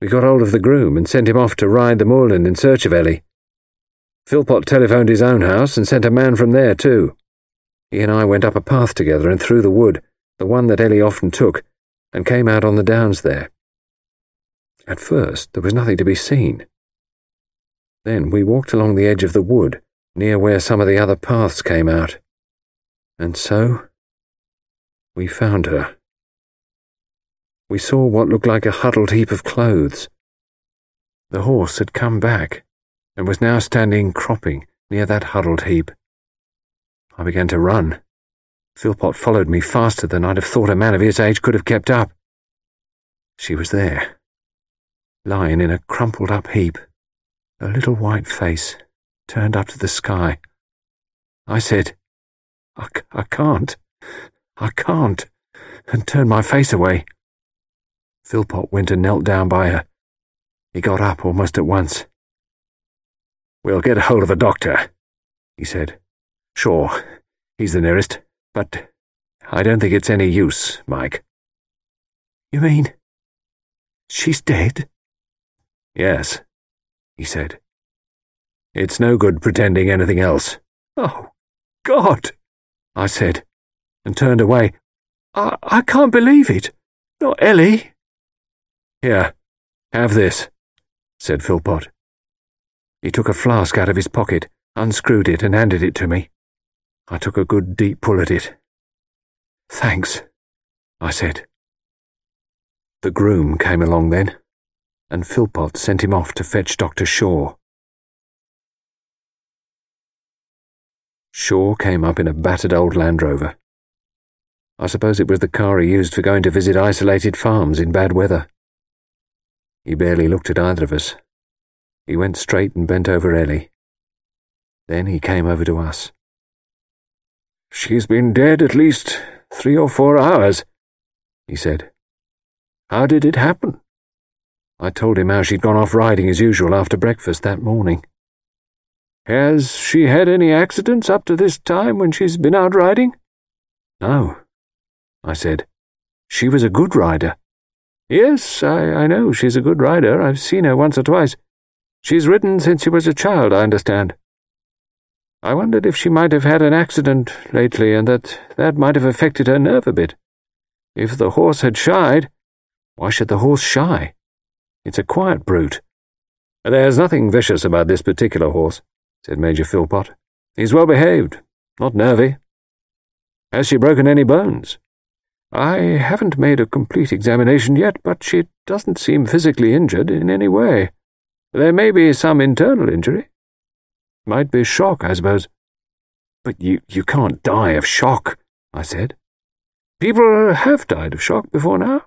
We got hold of the groom and sent him off to ride the moorland in search of Ellie. Philpot telephoned his own house and sent a man from there, too. He and I went up a path together and through the wood, the one that Ellie often took, and came out on the downs there. At first, there was nothing to be seen. Then we walked along the edge of the wood, near where some of the other paths came out. And so, we found her. We saw what looked like a huddled heap of clothes. The horse had come back and was now standing cropping near that huddled heap. I began to run. Philpot followed me faster than I'd have thought a man of his age could have kept up. She was there, lying in a crumpled up heap, a little white face turned up to the sky. I said, I, I can't, I can't, and turned my face away. Philpot went and knelt down by her. He got up almost at once. We'll get hold of a doctor, he said. Shaw, he's the nearest, but I don't think it's any use, Mike. You mean she's dead? Yes, he said. It's no good pretending anything else. Oh, God, I said, and turned away. I, I can't believe it. Not Ellie. Here, have this, said Philpot. He took a flask out of his pocket, unscrewed it, and handed it to me. I took a good deep pull at it. Thanks, I said. The groom came along then, and Philpot sent him off to fetch Dr. Shaw. Shaw came up in a battered old Land Rover. I suppose it was the car he used for going to visit isolated farms in bad weather. He barely looked at either of us. He went straight and bent over Ellie. Then he came over to us. She's been dead at least three or four hours, he said. How did it happen? I told him how she'd gone off riding as usual after breakfast that morning. Has she had any accidents up to this time when she's been out riding? No, I said. She was a good rider. Yes, I, I know she's a good rider. I've seen her once or twice. She's ridden since she was a child, I understand. I wondered if she might have had an accident lately and that that might have affected her nerve a bit. If the horse had shied, why should the horse shy? It's a quiet brute. There's nothing vicious about this particular horse, said Major Philpot. He's well behaved, not nervy. Has she broken any bones? I haven't made a complete examination yet, but she doesn't seem physically injured in any way. There may be some internal injury. Might be shock, I suppose. But you, you can't die of shock, I said. People have died of shock before now.